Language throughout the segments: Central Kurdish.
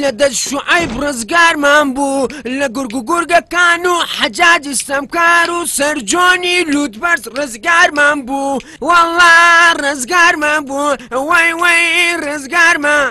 لە دەست شوعیب ڕزگارمان بوو لە گورگ و گورگەکان و حەجاجی ستەمکار و سەرجۆنی لوتبەرز ڕزگارمان بوو وەڵا ڕزگارمان بوو وای وای ڕزگارمان.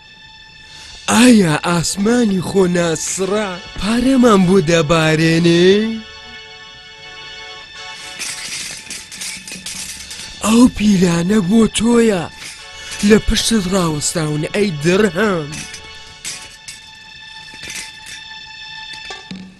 ئایا ئاسمانی خۆ ناسڕا پارەمان بۆ دەبارێنێ؟ ئەو پیلانە بۆ تۆیە لە پشتت ڕاوەستاون ئەی دڕهام.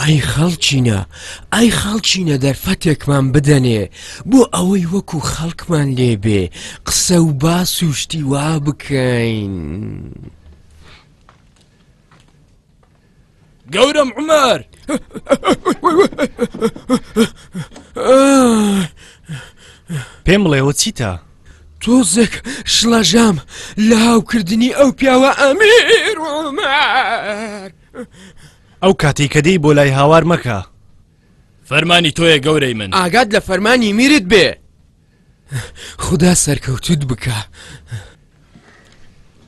ئەی خەڵکینە ئەی خەڵکینە دەرفەتێکمان بدەنێ بۆ ئەوەی وەکو خەڵکمان لێبێ قسە و با سوشتی وا بکەین. گەورم عمر پێم بڵێەوە چیتە؟ تۆزێک شڵەژام لە هاوکردنی ئەو پیاوە ئەمیر عمر. ئەو کاتەی کە دێی بۆ لای هاوار مەکە فەرمانی تۆیە گەورەی من ئاگات لە فەرمانی میرت بێ خدا سەرکەوتوت بکە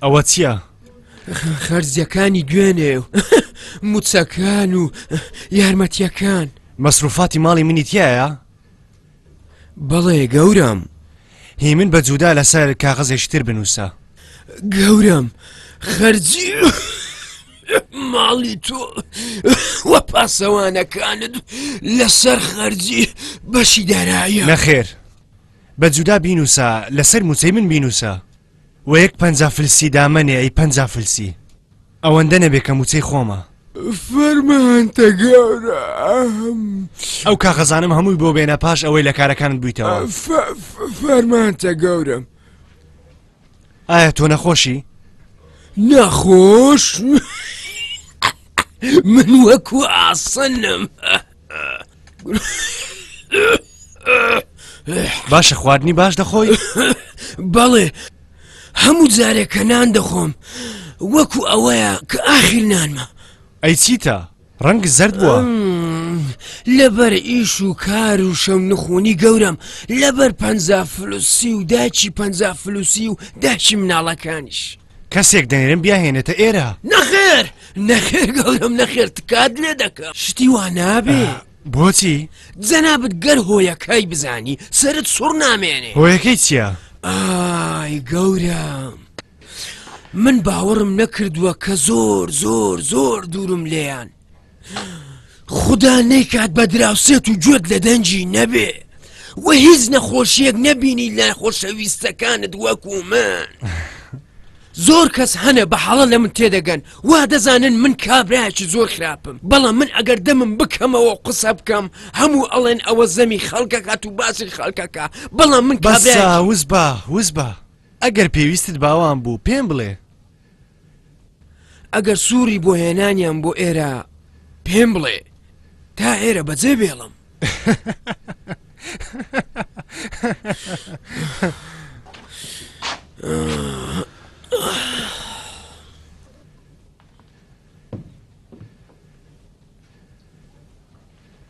ئەوە چییە؟ خەرجیەکانی دوێنێ و موچەکان و یارمەتیەکان مەسروفاتی ماڵی منی تایە؟ بەڵێ گەورەم هی من بە جودا لەسەر کاغەزێکی تر بنووسە گەورەم خەرجی ماڵی تۆ وە پاسەوانەکانت لەسەر خەرجی بەشی دارایە نەخێر بە جودا بینوسا لەسەر موچەی من بینوسە وە یەک پەنج فلسی دامەنێ ئەی پەنج فلسی ئەوەندە نەبێ کە موچەی خۆمە. فەرمانتە گەورە. ئەو کاغەزانەم هەمووی بۆ بێنە پاش ئەوەی لە کارەکانت بوویتەوە. فەرمانتە گەورم. ئایا تۆ نەخۆشی؟ نەخۆش من وەکو ئاسنم. باشە خواردنی باش دەخۆی بەڵێ هەموو جارێکە نان دەخۆم وەکو ئەوەیە کە ئاخیر نانمە ئەی چیتە ڕەنگ زرد بووە لەبەر ئیش و کار و شەم نخۆنی گەورم لەبەر پ فلوسی و داچی پ فلوسی و داچی مناڵەکانیش کەسێک دەنێرم بیاهێنێتە ئێرە نەخێر نەخێر گەورم نەخێر تکات لێ دەکە شتی وا نابێ بۆچی جەنابەت گەر هۆیەکەی بزانی سرت سوڕ نامێنێ هۆیەکەی چییە؟ ئای گەورم من باوەڕم نەکردووە کە زۆر زۆر زۆر دوورم لێیان خودا نەیکات بە دراوسێت و گوێت لە دەنجی نەبێ و هیچ نەخۆشیەک نەبینی لە خۆشەویستەکانت وەکو من زۆر کەس هەنە بە حاڵە لە من تێدەگەن وا دەزانن من کابراایکی زۆر خراپم بەڵام من ئەگەر دەمم بکەمەوە قسە بکەم هەموو ئەڵێن ئەوە زەمی خەڵکەکات و باسی خەڵکەکە بەڵام من کابراوز بە وز بە ئەگەر پێویستت باوان بوو پێم بڵێ ئەگەر سوری بۆ هێنانیان بۆ ئێرە پێم بڵێ تا ئێرە بەجێ بێڵم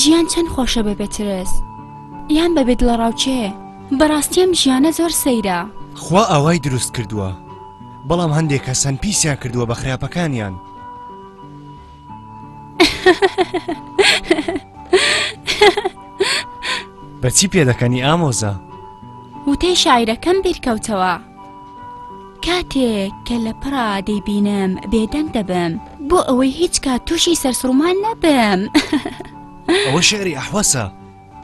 ژیان چەند خۆشە بە بێ ترس یان بە بێ دڵەڕاوکێ بەڕاستی ئەم ژیانە زۆر سەیرە. خوا ئاوای دروست کردووە بەڵام هەندێک کەسن پیسیان کردووە بە خراپەکانیان. بەچی پێدەکەنی ئامۆزا؟ وتەی شاعیرەکەم بیرکەوتەوە. کاتێک کە لە پڕا دەیبینم بێدەنگ دەبم بۆ ئەوەی هیچ کات تووشی سەرسڕمان نەبم ئەوە شعری ئەحوەسە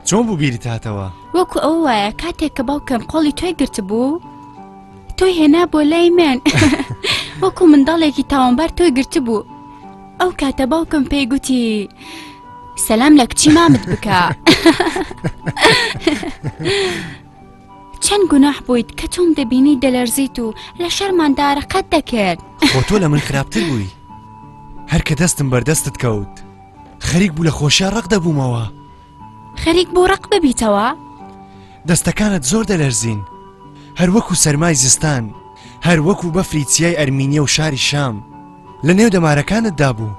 چۆن بوو بیری تاتەوە وەکو ئەو وایە کاتێک کە باوکم قۆڵی توێ گرت بوو تۆی هێنا بۆ لای من وەکو منداڵێکی تاوانبار تۆی گرت بوو ئەو کاتە باوکم پێی گوتی سەسلام لە کچی مامت بکە چەن گوناح بوویت کە تۆم دەبینی دەلەرزیت و لە شەرمان دارەقەت دەکرد خۆ تۆ لە من خراپتر بووی هەر کە دەستم بەردەستت کەوت خەریک بوو لە خۆشیا ڕق دەبوومەوە خەریک بۆ ڕق ببیتەوە دەستەکانت زۆر دەلەرزین هەر وەکو سەرمای زستان هەر وەکو بەفری چیای ئەرمینیە و شاری شام لە نێو دەمارەکانت دابوو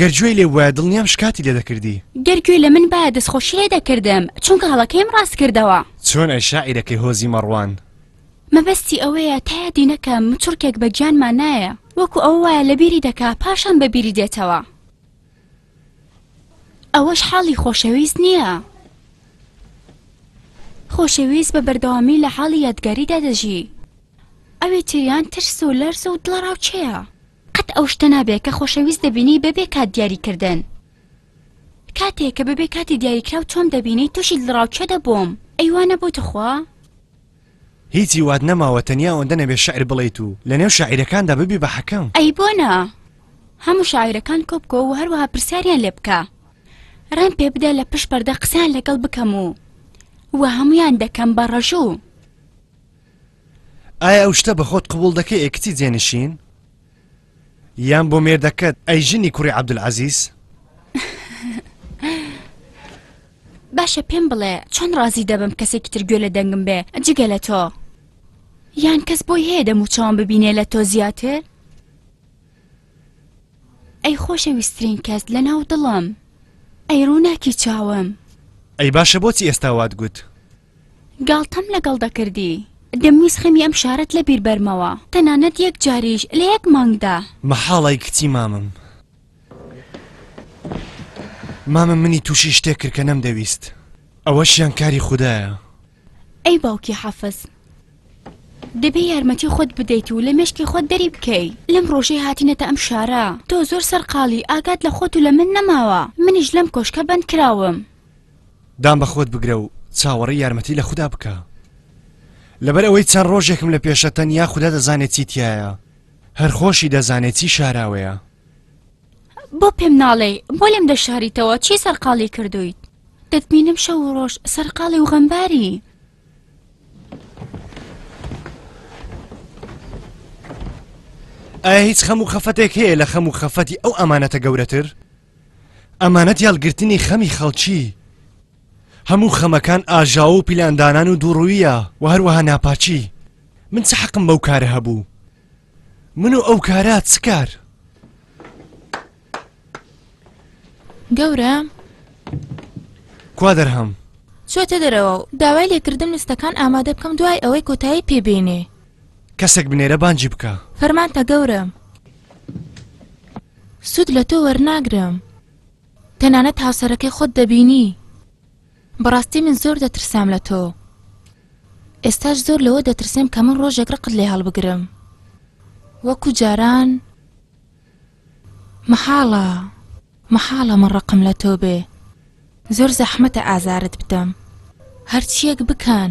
گەر گوێی لێ بوایە دڵنیام شکاتی لێ دەکردی. گەر گوێ لە من بایە دەستخۆشی لێ دەکردم چونکە هەڵەکەیم ڕاست کردەوە. چۆن ئەی شاعیرەکەی هۆزی مەڕوان. مەبەستی ئەوەیە تا یادی نەکەم مچڕکێک بە گیانما نایە وەکو ئەوە وایە لە بیری دەکا پاشان بە بیری دێتەوە. ئەوەش حاڵی خۆشەویست نییە. خۆشەویست بە بەردەوامی لە حاڵی یادگاریدا دەژی. ئەوی تریان ترس و لەرز و دڵەڕاوکێیە. قەت ئەو شتە نابێ کە خۆشەویست دەبینی بەبێ کات دیاری کردن. کاتێ کە بەبێ کاتی دیاریکراو تۆم دەبینی توشی دڵڕاوکێ دەبوم ئەی وانەبوو توخوا؟ هیچی وات نەماوە تەنیا ئەوەندە نەبێ شعر بڵێیت و لە نێو شاعیرەکاندا ببی بە حەکەم. ئەی بۆ نا؟ هەموو شاعیرەکان کۆبکۆ و هەروەها پرسیاریان لێ بکە. ڕێم پێ بدە لە پشت پەردە قسەیان لەگەڵ بکەم و وە هەموویان دەکەم بە ڕەژوو. ئایا ئەو شتە بەخۆت قبول دەکەی ئەی کچی جێنشین یان بۆ مێردەکەت ئەی ژنی کوڕی عەبدولعەزیز باشە پێم بڵێ چۆن ڕازی دەبم کەسێکی تر گوێ لە دەنگم بێ جگە لە تۆ یان کەس بۆی هەیە دەموچەوان ببینێ لە تۆ زیاتر ئەی خۆشەویسترین کەس لە ناو دڵم ئەی ڕووناکی چاوم ئەی باشە بۆچی ئێستا وات گوت گاڵتەم لەگەڵ دەکردی. دەمویست خەمی ئەم شارەت لە بیر بەرمەوە. تەنانەت یەک جاریش لە یەک مانگدا. مەحاڵ ئەی کچی مامم. مامم منی تووشی شتێک کرد کە نەمدەویست. ئەوەشیان کاری خودایە. ئەی باوکی حەفز. دەبێ یارمەتی خۆت بدەیت و لە مێشکی خۆت دەری بکەی. لەم ڕۆژەی هاتینەتە ئەم شارە تۆ زۆر سەرقاڵی ئاگات لە خۆت و لە من نەماوە. منیش لەم کۆشکە بەندکراوم. دان بە خۆت بگرە و چاوەڕی یارمەتی لە خوددا بکە لەبەر ئەوەی چەند ڕۆژێکم لە پێشە تەنیا خوددا دەزانێت چی تایە هەر خۆشی دەزانێت چی شاراوەیە بۆ پێم ناڵێ بۆ لێم دەشاریتەوە چی سەرقاڵی کردویت دەتبینم شەو و ڕۆژ سەرقاڵی و غەمباری ئایا هیچ خەم و خەفەتێک هەیە لە خەم و خەفەتی ئەو ئەمانەتە گەورەتر ئەمانەت یاڵگرتنی خەمی خەڵکی هەموو خەمەکان ئاژاو و پیلاندانان و دووڕویە و هەروەها ناپاچی من چ حەقم بەو کارە هەبوو من و ئەو کارە چ کار گەورە کوا دەرهەم چۆتە دەرەوە و داوای لێکردم لستەکان ئامادە بکەم دوای ئەوەی کۆتایی پێبێنێ کەسێک بنێرە بانجی بکە فەرمانتە گەورە سود لە تۆ وەرناگرم تەنانەت هاوسەرەکەی خۆت دەبینی بەڕاستی من زۆر دەترسام لە تۆ ئێستاش زۆر لەوە دەترسێم کە من ڕۆژێک ڕقت لێ هەڵبگرم وەکو جاران مەحاڵە مەحاڵە من ڕقم لە تۆ بێ زۆر زەحمەتە ئازارت بدەم هەرچیەک بکەن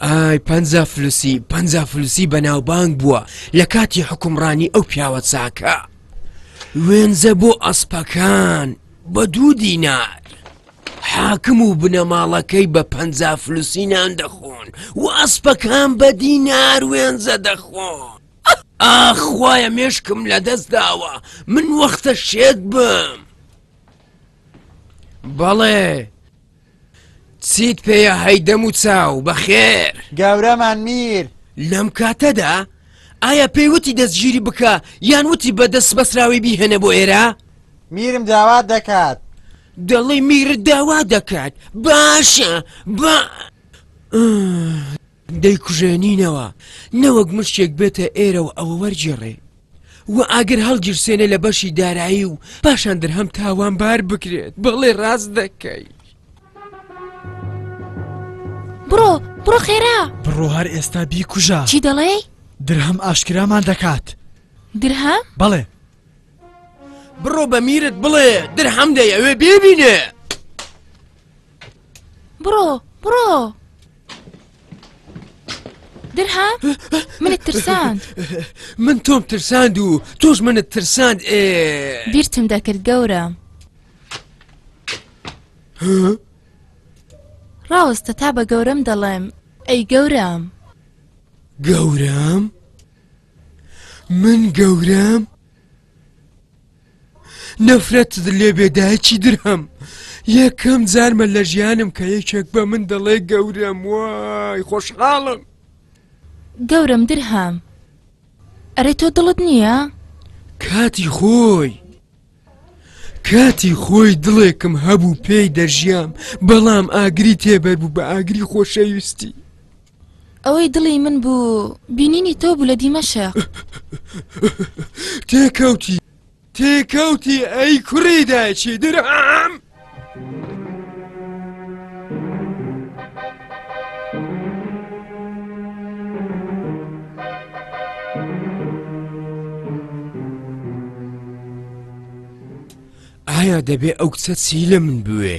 ئای پەنجا فلسی پەنجا فلسی بەناوبانگ بووە لە کاتی حکومڕانی ئەو پیاوە چاکە وێنجە بۆ ئەسپەکان بە دوو دینار حاکم و بنەماڵەکەی بە پەنجا فلسی نان دەخۆن و ئەسپەکان بە دینار وێنجە دەخۆن ئاخوایە مێشکم لە دەست داوە من وەختە شێت بم بەڵێ چیت پێیە هەی دەم و چاو بەخێر گەورەمان میر لەم کاتەدا ئایا پێی وتی دەستگیری بکە یان وتی بە دەست بەسراوی بیهێنە بۆ ئێرە میرم داوات دەکات دەڵی میرت داوا دەکات باشە بە دەیکوژێنینەوە نەوەک مشتێک بێتە ئێرە و ئەوە وەرگێڕێ و ئاگر هەڵگیرسێنێ لە بەشی دارایی و پاشان درهەم تاوانبار بکرێت بەڵێ ڕاست دەکەی بڕۆ بڕۆ خێرا بڕۆ هەر ئێستا بیکوژە چی دەڵێ؟ درهەم ئاشکرامان دەکات درها؟ بەڵێ بڕۆ بە میرت بڵێ درهەم دەیەوێ بێبینێ بڕۆ بڕۆ درها منت ترساند من تۆم ترساند و تۆش منت ترساند ئێ بیرتم دەکرد گەورە ڕاوەستە تا بە گەورەم دەڵێم ئەی گەورەم گەورەم من گەورەم نەفرەتت لێبێ دایکی درهەم یەکەم جارمە لە ژیانم کە یەکێک بە من دەڵێ گەورەم وای خۆشحاڵم گەورەم درهام ئەرێ تۆ دڵت نییە؟ کاتی خۆی کاتی خۆی دڵێکم هەبوو پێی دەژیام بەڵام ئاگری تێبەر بوو بە ئاگری خۆشەویستی ئەوەی دڵی من بوو بینینی تۆ بوو لە دیمەشق تێکەوتی تێکەوتی ئەی کوڕی دایکی درام ئایا دەبێ ئەو کچە چی لە من بوێ؟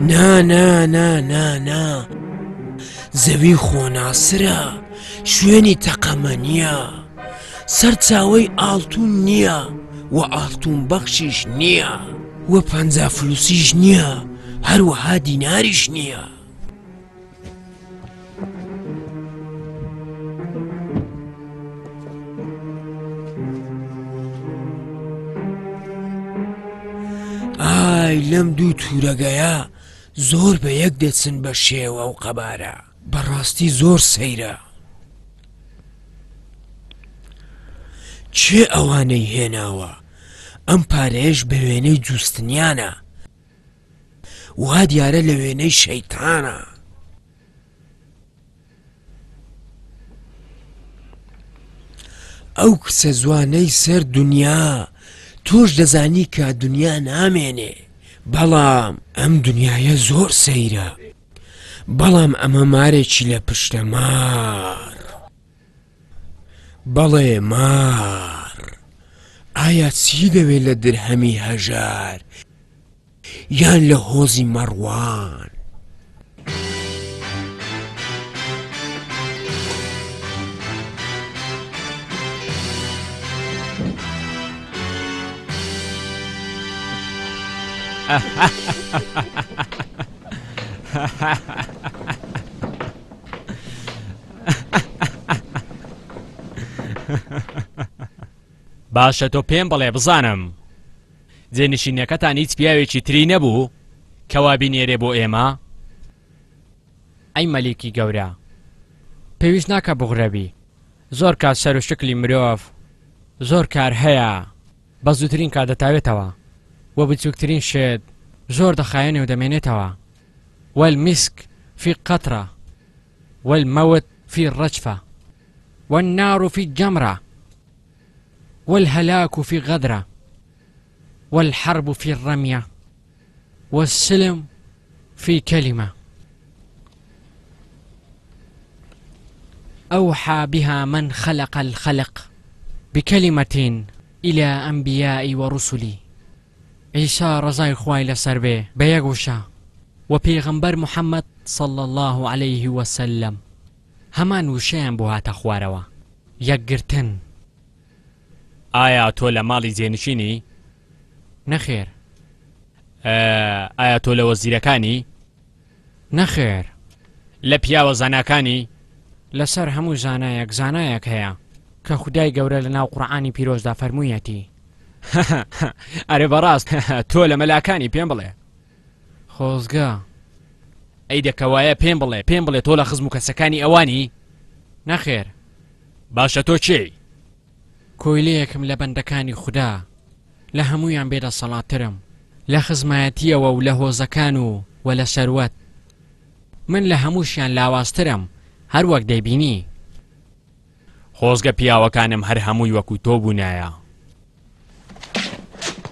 نا نا نا نا نا زەوی خۆناسرە شوێنی تەقەمە نییە سەرچاوی ئاڵتون نییە و ئاڵتون بەخشیش نییە وە پەنجا فلوسیش نییە هەروەها دیناریش نییە ئای لەم دوو تورەگەیە زۆر بە یەک دەچن بە شێوە و قەبارە بەڕاستی زۆر سەیرە چێ ئەوانەی هێناوە ئەم پارەیەش بە وێنەی جوستنیانە وا دیارە لە وێنەی شەیتانە. ئەو کچە زوانەی سەر دنیا تۆش دەزانی کە دنیا نامێنێ بەڵام ئەم دنیاە زۆر سەیرە بەڵام ئەمە مارێکی لە پشتە مار بەڵێ مار ئایا چی دەوێ لە درهەمی هەژار یان لە هۆزی مەڕوان. باشە تۆ پێم بڵێ بزانم جێنشینەکەتان هیچ پیاوێکی تری نەبوو کەوا بینێرێ بۆ ئێمە ئەی مەلیکی گەورە پێویست ناکە بغرەبی زۆر کات سەر و شکلی مرۆڤ زۆر کار هەیە بە زووترین کا دەتاوێتەوە وە بچووکترین شێت زۆر دەخایەنێ و دەمێنێتەوە وەل میسک فی قەترە وەل مەوت فی ڕەچفە والنار في الجمرة والهلاك في غدرة والحرب في الرمية والسلم في كلمة أوحى بها من خلق الخلق بكلمة إلى أنبياء ورسلي عیسا ڕەزای خوای لەسەر بێ بە یەک وشە وە پێغەمبەر محمد صلی اللە علیه وسلم هەمان وشەیان بۆ هاتە خوارەوە یەکگرتن. ئایا تۆ لە ماڵی جێنشینی؟ نەخێر. ئایا تۆ لە وەزیرەکانی؟ نەخێر لە پیاوە زاناکانی لەسەر هەموو زانایەک زانایەک هەیە کە خودای گەورە لە ناو قورعانی پیرۆزدا فەرموویەتی ئەرێ بەڕاست تۆ لە مەلاکانی پێم بڵێ خۆزگە ئەی دەکەوایە پێم بڵێ پێم بڵێ تۆ لە خزم و کەسەکانی ئەوانی نەخێر باشە تۆ چێی کۆیلەیەکم لە بەندەکانی خودا، لە هەموویان بێ دەسەڵاتترم. لە خزمایەتییەوە و لە هۆزەکان و و لە سەروەت، من لە هەمووشیان لاوازترم، هەر وەک دەیبینی. خۆزگە پیاوەکانم هەر هەمووی وەکوو تۆ بوونایە.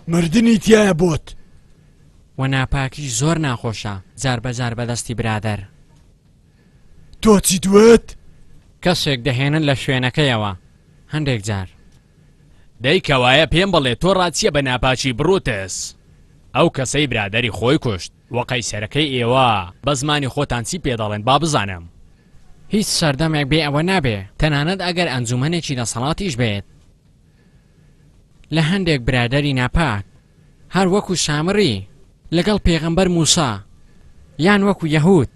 مردنی تیایە بۆت. و ناپاکی زۆر ناخۆشە، جار بە جار بە دەستی برادەر. تۆ چیت وت؟ کەسێک دەهێنن لە شوێنەکەیەوە هەندێک جار. دەی کەوایە پێم بڵێ تۆ ڕات چیە بە ناپاکی بڕوتس؟ ئەو کەسەی برادەری خۆی کوشت و قەیسەرەکەی ئێوە بە زمانی خۆتان چی پێ دەڵێن با بزانم؟ هیچ سەردەمێک بێ ئەوە نابێ تەنانەت ئەگەر ئەنجومەنێکی دەسەڵاتیش بێت. لە هەندێک برادەری ناپاک هەر وەکو سامری لەگەڵ پێغەمبەر موسا یان وەکو یەهود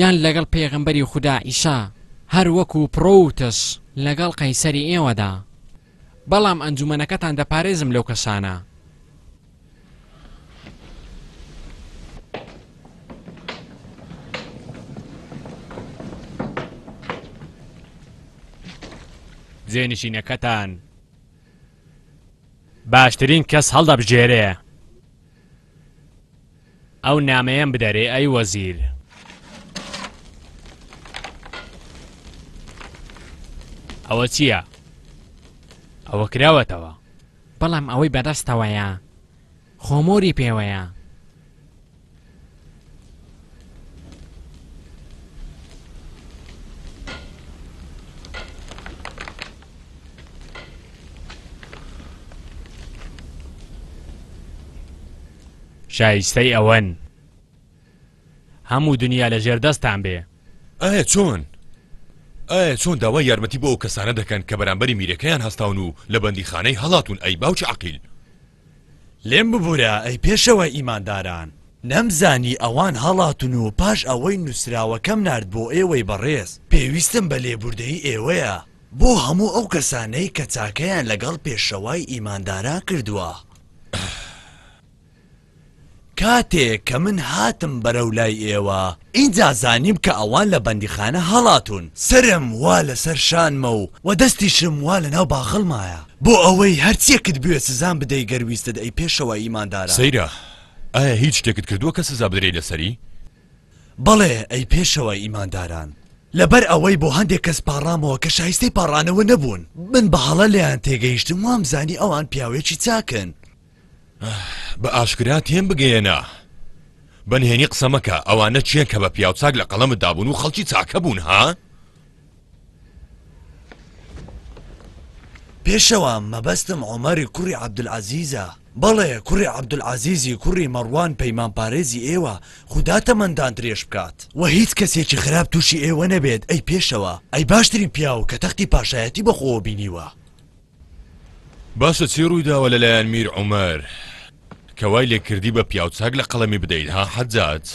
یان لەگەڵ پێغەمبەری خودا عیسا هەر وەکو پڕوتس لەگەڵ قەیسەری ئێوەدا بەڵام ئەنجومەنەکەتان دەپارێزم لەو کەسانە. جێنشینەکەتان باشترین کەس هەڵدەبژێرێ ئەو نامەیەم بدەرێ ئەی وەزیر. ئەوە چییە؟ ئەوە کراوەتەوە. بەڵام ئەوەی بەدەستەوەیە. خۆمۆری پێوەیە. شایستەی ئەوەن. هەموو دنیا لە ژێر دەستان بێ. ئایا چۆن؟ ئایا چۆن داوای یارمەتی بۆ ئەو کەسانە دەکەن کە بەرامبەری میرەکەیان هەستاون و لە بەندیخانەی هەڵاتوون ئەی باوکی عەقیل؟ لێم ببورە ئەی پێشەوا ئیمانداران. نەمزانی ئەوان هەڵاتوون و پاش ئەوەی نووسراوەکەم نارد بۆ ئێوەی بەڕێز، پێویستم بە لێبوردەیی ئێوەیە بۆ هەموو ئەو کەسانەی کە چاکەیان لەگەڵ پێشەوای ئیمانداران کردووە. کاتێک کە من هاتم بەرەو لای ئێوە ئینجا زانیم کە ئەوان لە بەندیخانە هەڵاتوون سەرم وا لەسەر شانمە و وە دەستیشم وا لەناو باخەڵمایە بۆ ئەوەی هەرچیەکت بوێت سزام بدەی گەر ویستت ئەی پێشەوا ئیمانداران. سەیرە ئایا هیچ شتێکت کردووە کە سزا بدرێی لەسەری؟ بەڵێ ئەی پێشەوای ئیمانداران لەبەر ئەوەی بۆ هەندێک کەس پاڕامەوە کە شایستەی پاڕانەوە نەبوون من بە هەڵە لێیان تێگەیشتم وامزانی ئەوان پیاوێکی چاکن بە ئاشکرا تێم بگەیەنە. بە نهێنی قسە مەکە، ئەوانە کێن کە بە پیاوچاک لە قەڵەمت دابوون و خەڵکی چاکە بوون ها؟ پێشەوا مەبەستم عومەری کوڕی عەبدولعەزیزە بەڵێ کوڕی عەبدولعەزیزی کوڕی مەڕوان پەیمانپارێزی ئێوە خودا تەمەنتان درێژ بکات و هیچ کەسێکی خراپ تووشی ئێوە نەبێت ئەی پێشەوا ئەی باشترین پیاو کە تەختی پاشایەتی بەخۆوە بینیوە باشە چی ڕوویداوە لەلایەن میر عومەر کە وای لێ کردی بە پیاو چاک لە قەڵەمی بدەیت ها حەجاج؟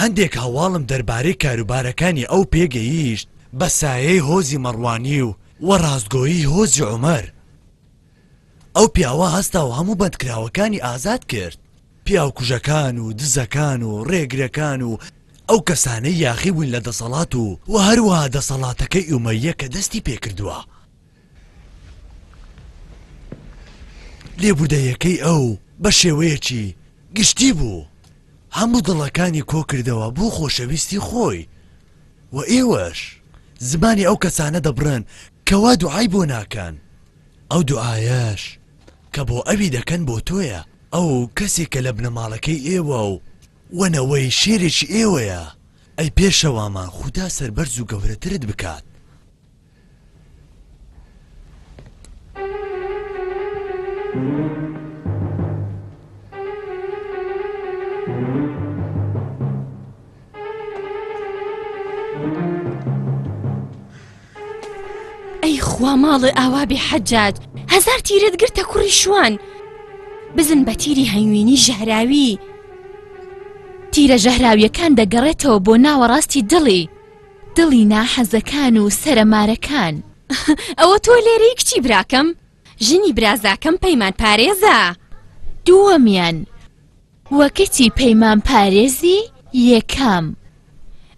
هەندێک هەواڵم دەربارەی کاروبارەکانی ئەو پێ گەیشت بە سایەی هۆزی مەڕوانی و وە ڕاستگۆیی هۆزی عومەر ئەو پیاوە هەستا و هەموو بەندکراوەکانی ئازاد کرد پیاوکوژەکان و دزەکان و ڕێگرەکان و ئەو کەسانەی یاخی بووین لە دەسەڵات و وە هەروەها دەسەڵاتەکەی ئومەییە کە دەستی پێ کردووە. لێبوردەیەکەی ئەو بە شێوەیەکی گشتی بوو هەموو دڵەکانی کۆکردەوە بۆ خۆشەویستی خۆی و ئێوەش زمانی ئەو کەسانە دەبڕن کەوا دوعای بۆ ناکەن ئەو دوعایەش کە بۆ ئەوی دەکەن بۆ تۆیە ئەو کەسێکە لە بنەماڵەکەی ئێوە و وە نەوەی شێرێکی ئێوەیە ئەی پێشەوامان خودا سەربەرز و گەورەترت بکات. خوا ماڵێ ئاوا بێ حەجات هەزار تیرت گرتە کوڕی شوان بزن بە تیری هەنگوینی ژەهراوی تیرە ژەهراویەکان دەگەڕێتەوە بۆ ناوەڕاستی دڵی دڵی ناحەزەکان و سەرە مارەکان. ئەوە تۆ لێرەی کچی براکەم؟ ژنی برازاکەم پەیمان پارێزە. دووەمیان، و کچی پەیمان پارێزی یەکەم.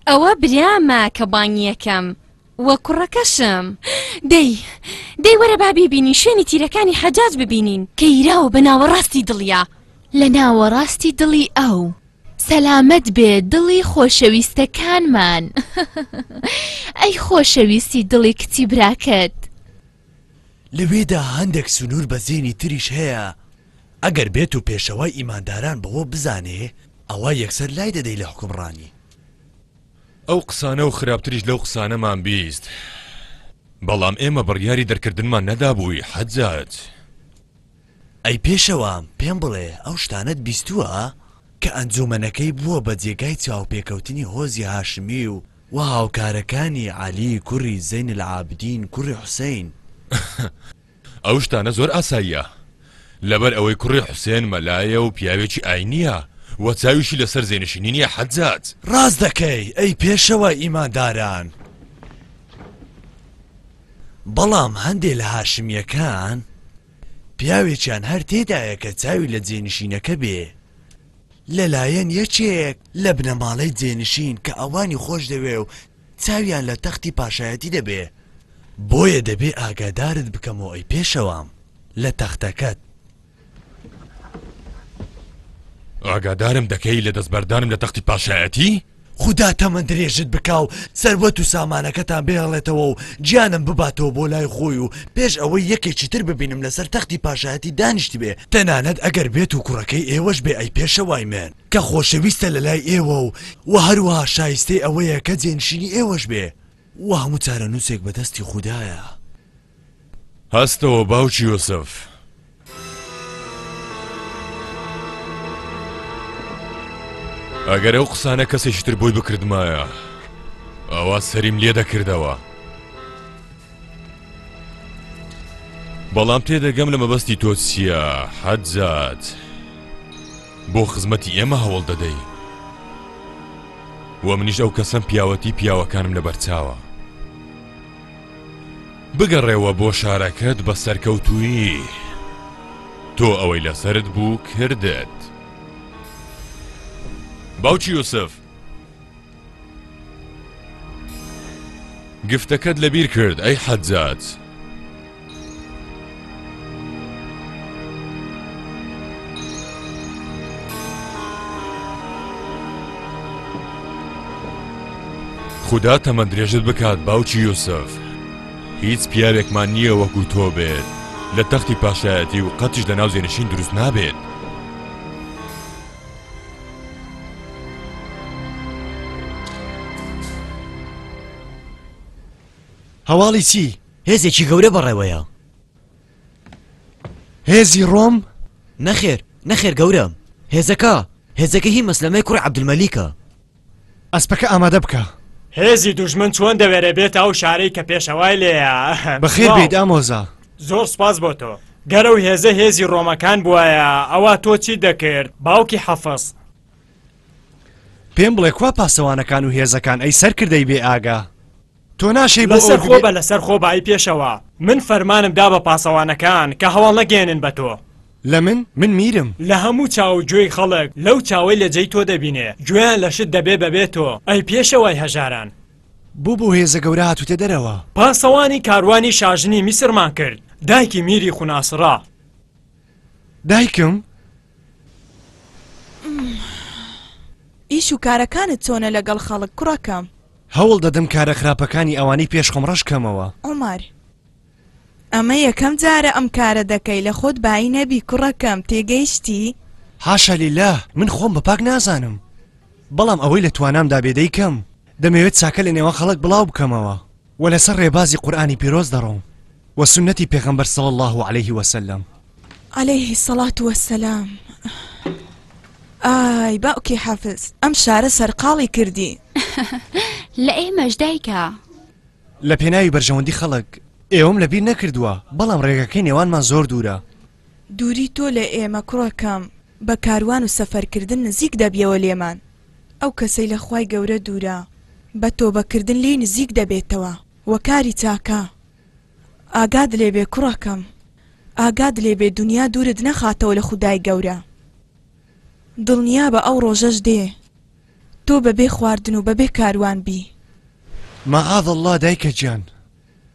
ئەوە برامە کە بانگی یەکەم. و کوڕەکەشم. دەی، دەی وەرە با بیبینین شوێنی تیرەکانی حەجاج ببینین. کە یراوە بە ناوەڕاستی دڵیا. لە ناوەڕاستی دڵی ئەو. سەلامەت بێ دڵی خۆشەویستە کانمان ئەی خۆشەویستی دڵی کچی براکەت. لەوێدا هەندەک سنور بەزێنی تریش هەیە ئەگەر بێتو پێشەوای ئیمانداران بەوە بزانێ ئەوا یەکسەر لای دەدەی لە حوکمڕانی. ئەو قسانە و خراپتریش لەو قسانەمان بیست بەڵام ئێمە بڕیاری دەرکردنمان نەدابووی حەجاج. ئەی پێشەوام پێم بڵێ ئەو شتانەت بیستووە کە ئەنجوومەنەکەی بووە بە جێگای چاوپێکەوتنی هۆزی هاشمی و و هاوکارەکانی عەلی کوڕی زەین العابدین کوڕی حوسەین؟ ئەو شتانە زۆر ئاساییە لەبەر ئەوەی کوڕی حوسێن مەلایە و پیاوێکی ئاینییە و چاویشی لەسەر زێنشینی نییە حەجاج. ڕاست دەکەی ئەی پێشەوای ئیمانداران. بەڵام هەندێ لە هاشمییەکان پیاوێکیان هەر تێدایە کە چاوی لە جێنشینەکە بێ لە لایەن یەکێک لە بنەماڵەی جێنشین کە ئەوانی خۆش دەوێ و چاویان لە تەختی پاشایەتی دەبێ بۆیە دەبێ ئاگادارت بکەمەوە ئەی پێشەوام لە تەختەکەت ئاگادارم دەکەی لە دەستبەردانم لە تەختی پاشایەتی؟ خدا تەمە درێژت بکا و سەروەت و سامانەکەتان بێڵێتەوە و گیانم بباتەوە بۆ لای خۆی و پێش ئەوەی یەکێکی تر ببینم لەسەر تەختی پاشایەتی دانیشت بێ تەنانەت ئەگەر بێت و کوڕەکەی ئێوەش بێ ئەی پێشەوای من کە خۆشەویستە لە لای ئێوە و و هەروە شایستەی ئەوەیە کە جێنشینی ئێوەش بێ و هەموو چارەنووسێک بەدەستی خودایە. هەستەوە باوکی یۆسف. ئەگەر ئەو قسانە کەسێکی تر بۆی بکردمایە ئەوە سەریم لێ دەکردەوە بەڵام تێدەگەم لە مەبەستی تۆ چییە حەجات بۆ خزمەتی ئێمە هەوڵ دەدەی وە منیش ئەو کەسم پیاوەتی پیاوەکانم لە بەرچاوە بگەڕێوە بۆ شارەکەت بە سەرکەوتوویی تۆ ئەوەی لەسەرت بوو کردت باوکی یوسف گفتەکەت لەبیر کرد ئەی حەجات خودا تەمەن درێژت بکات باوکی یوسف هیچ پیاوێکمان نییە وەکو تۆ بێت لە تەختی پاشایەتی و قەتیش لە ناو جێنشین دروست نابێت هەواڵی چی؟ هێزێکی گەورە بەڕێوەیە هێزی ڕۆم نەخێر نەخێر گەورە هێزەکە هێزەکە هی مەسلەمەی کوڕ عبدمەلیکە ئەسپەکە ئامادە بکە هێزی دوژمن چۆن دەوێرە بێت ئەو شارەی کە پێشەوای لێە بەخێ بێت ئامۆزا زۆر سپاس بۆ تۆ گەرە و هێزە هێزی ڕۆمەکان بواە ئەوە تۆ چی دەکرد باوکی حەفەز پێم بڵێ کوا پاسەوانەکان و هێزەکان ئەی سەرکردەی بێ ئاگا تۆ ناشەی بۆ لەسەر خۆ بە لەسەر خۆ بە ئەی پێشەوا من فەرمانم دا بە پاسەوانەکان کە هەواڵ نەگەیەنن بە تۆ لە من من میرم لە هەموو چاو و گوێی خەڵک لەو چاوەی لە جێی تۆ دەبینێ گوێیان لە شت دەبێ بەبێ تۆ ئەی پێشەوای هەژاران بوو بۆ هێزە گەورە هاتووتە دەرەوە. پاسەوانی کاروانی شاژنی میسرمان کرد دایکی میری خوناسڕا. دایکم ئیش و کارەکانت چۆنە لەگەڵ خەڵک کوڕەکەم؟ هەوڵ دەدەم کارە خراپەکانی ئەوانەی پێش خۆم ڕەش کەمەوە. عومەر. ئەمە یەکەم جارە ئەم کارە دەکەی لە خۆت بایی نەبی کوڕەکەم تێگەیشتی؟ حاشا للە من خۆم بە پاک نازانم بەڵام ئەوەی لە توانامدا بێ دەیکەم دەمەوێت چاکە لە نێوان خەڵک بڵاو بکەمەوە. وە لەسەر ڕێبازی قورئانی پیرۆز دەڕۆم وە سوننەتی پێغەمبەر صلی اللە علیه و سلم. علیه الصلوة و السلام ئای باوکی حافز ئەم شارە سەرقاڵی کردی. لە ئێمەش دایکە. لە پێناوی بەرژەوەندی خەڵک ئێوەم لەبیر نەکردووە بەڵام ڕێگەکەی نێوانمان زۆر دوورە دووری تۆ لە ئێمە کوڕەکەم. بە کاروان و سەفەر کردن نزیک دەبیەوە لێمان. ئەو کەسەی لە خوای گەورە دوورە بە تۆبە کردن لێی نزیک دەبێتەوە و کاری چاکە. ئاگات لێ بێ کوڕەکەم ئاگات لێ بێ دونیا دوورت نەخاتەوە لە خودای گەورە. دڵنیابە ئەو ڕۆژەش دێ تۆ بە بێ خواردن و بە بێ کاروان بی. ماعاذ اللە دایکە گیان.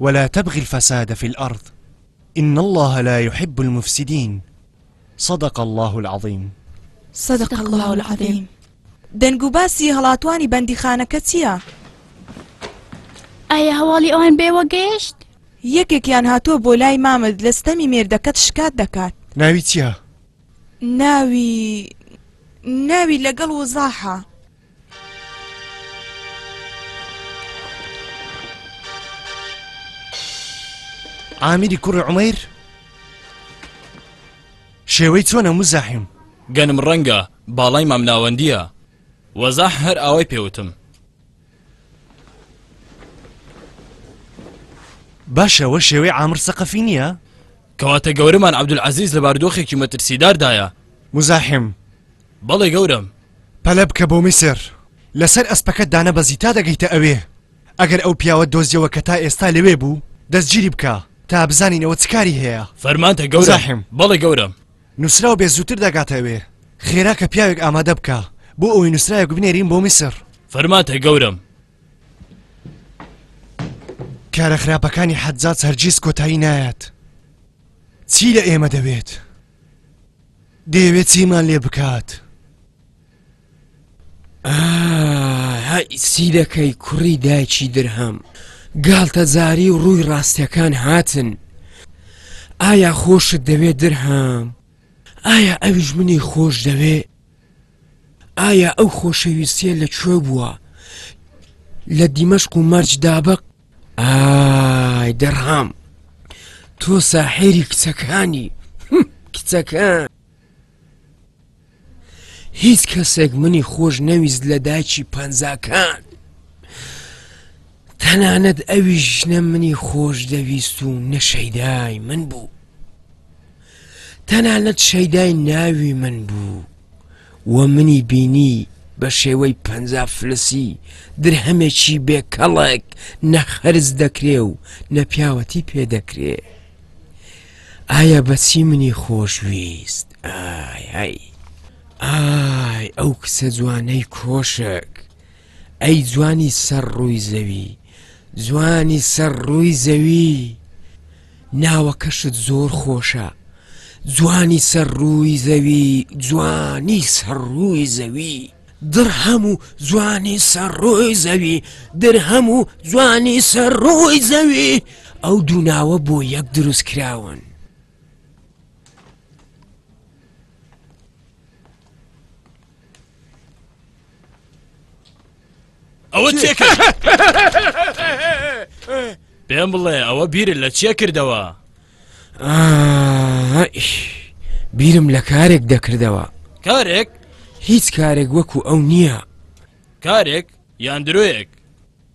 ولا تبغی الفساد فی الارض ان اللە لا یحب المفسدین صدق اللە العظیم. صدق اللە العظیم. دەنگ و باسی هەڵاتوانی بەندیخانەکە چییە؟ ئایا هەواڵی ئەوان بێوە گەیشت؟ یەکێکیان هاتووە بۆ لای مامد لە ستەمی مێردەکەت شکات دەکات ناوی چییە؟ ناوی ناوی لەگەڵ وزاحە. عامیری کوڕی عومەیر شێوەی چۆنە مزاحیم گەنم ڕەنگە باڵای مام ناوەندیە وەزاح هەر ئاوای پێوتم باشەوە شێوەی ئامر سەقەفی نییە کەواتە گەورەمان عبدول عزیز لە باردۆخێکی مەترسیداردایە مزاحم بەڵێ گەورەم. پەلە بکە بۆ میسر. لەسەر ئەسپەکەت دانەبەزی تا دەگەیتە ئەوێ. ئەگەر ئەو پیاوەت دۆزیەوە کە تا ئێستا لەوێ بوو، دەستگیری بکە، تا بزانین ئەوە چ کاری هەیە. فەرمانتە گەورەم. بەڵێ گەورەم. نووسراو بێ زووتر دەگاتە ئەوێ. خێرا کە پیاوێک ئامادە بکە، بۆ ئەوەی نووسراوێک بنێرین بۆ میسر. فەرمانتە گەورەم. کارە خراپەکانی حەجاج هەرگیز کۆتایی نایەت. چی لە ئێمە دەوێت؟ دەیەوێت چیمان لێ بکات سی دەکەی کوڕی دایکی درهەم گاڵتە زاری و ڕووی ڕاستەکان هاتن ئایا خۆشت دەوێت درهام ئایا ئەویش منی خۆش دەوێ ئایا ئەو خۆشەویستیە لە کوێ بووە لە دیمەشق و مەرج دابق ئای دەرهام تۆ ساحێری کچەکانی کچەکان هیچ کەسێک منی خۆش نەویست لە داکی پەنجاکان تەنانەت ئەوی ژنە منی خۆش دەویست و نەشەیدای من بوو تەنانەت شەیدای ناوی من بوو و منی بینی بە شێوەی پەنجا فلسی درهەمێکی بێ کەڵێک نەخەرز دەکرێ و نەپیاوەتی پێ دەکرێ ئایا بەچی منی خۆشویست ئای ئای ئای ئەو کچە جوانەی کۆشک ئەی جوانی سەر ڕووی زەوی جوانی سەر ڕووی زەوی ناوەکەشت زۆر خۆشە جوانی سەر ڕووی زەوی جوانی سەر ڕووی زەوی دڕ هەموو جوانی سەر ڕۆی زەوی در هەموو جوانی سەر ڕۆی زەوی ئەو دووناوە بۆ یەک دروست کراون ئەوە چێ پێم بڵێ ئەوە بیرە لە چێ کردەوە بیرم لە کارێک دەکردەوە کارێک هیچ کارێک وەکو ئەو نییە کارێک یان درۆیەک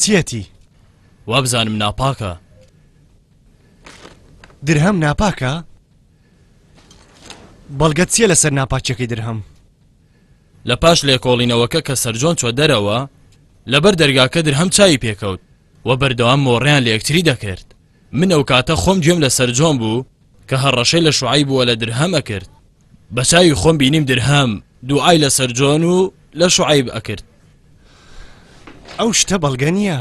چیەتی؟ وابزانم ناپاکە. درهەم ناپاکە؟ بەڵگەت چیە لەسەر ناپاکیەکەی درهەم؟ لە پاش لێکۆڵینەوەکە کە سەرجۆن چوە دەرەوە لەبەر دەرگاکە درهەم چاوی پێکەوت و بەردەوام مۆڕیان لە یەکتری دەکرد من ئەو کاتە خۆم گوێم لە سەرجۆن بوو کە هەڕەشەی لە شوعی بووە لە درهەمە کرد بەچاوی خۆم بینیم درهام دوعای لە سەرجۆن و لە شعیب ئەکرد ئەو شتە بەڵگە نییە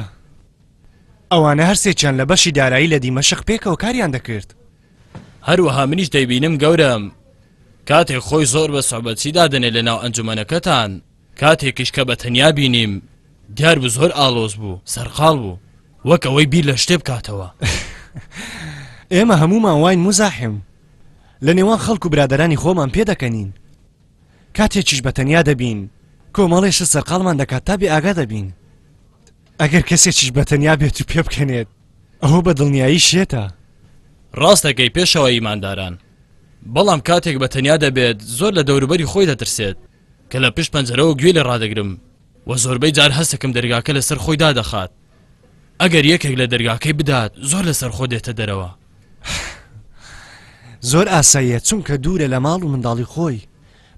ئەوانە هەرسێکیان لە بەشی دارایی لە دیمەشق پێکەوە کاریان دەکرد هەروەها منیش دەیبینم گەورم کاتێک خۆی زۆر بە سەبەتیدا دەنێ لە ناو ئەنجومەنەکەتان کاتێکیش کە بە تەنیا بینیم دیار بوو زۆر ئالۆز بوو سەرقاڵ بوو وەک ئەوەی بیر لە شتێ بکاتەوە ئێمە هەمومان واین مزاحم لە نێوان خەڵک و برادرانی خۆمان پێ دەکەنین کاتێکیش بە تەنیا دەبین کۆمەڵێشە سەرقالمان دەکات تا بێ ئاگا دەبین ئەگەر کەسێکیش بە تەنیا بێت و پێ بکەنێت ئەوە بە دڵنیایی شێتە ڕاستەکەی پێشەوە ئیمانداران بەڵام کاتێک بە تەنیا دەبێت زۆر لە دەوروبەری خۆی دەترسێت کە لە پشت پەنجەرەوە گوێی لێ ڕادەگرم و زۆربەی جار هەستەکەم دەرگاکە لەسەر خۆی دادەخات ئەگەر یەکێک لە دەرگاکەی بدات زۆر لەسەر خۆ دێتە دەرەوە زۆر ئاساییە چونکە دوورە لە ماڵ و منداڵی خۆی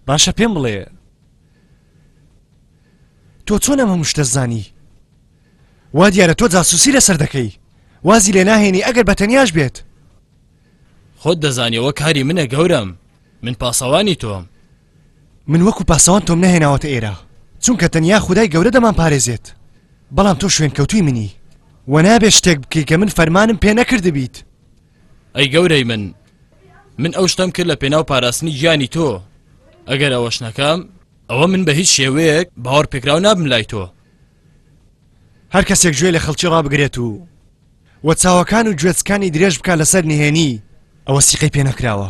باشە پێم بڵێ تۆ چۆن ئەمە مشتە زانی وا دیارە تۆ جاسوسی لەسەر دەکەی وازی لێ ناهێنی ئەگەر بە تەنیاش بێت خۆت دەزانیەوە کاری منە گەورم من پاسەوانی تۆم من وەکو پاسەوان تۆم نەهێناوەتە ئێرە چونکە تەنیا خودای گەورە دەمانپارێزێت بەڵام تۆ شوێنکەوتووی منی و نابێ شتێک بکەی کە من فەرمانم پێ نەکردبیت ئەی گەورەی من من ئەو شتەم کرد لە پێناو پاراستنی گیانی تۆ ئەگەر ئەوەش نەکەم ئەوە من بە هیچ شێوەیەک باوەڕ پێکراو نابم لای تۆ هەر کەسێک گوێ لە خەڵکی ڕابگرێت و وە چاوەکان و گوێچکانی درێژ بکە لەسەر نهێنی ئەوە سیقەی پێ نەکراوە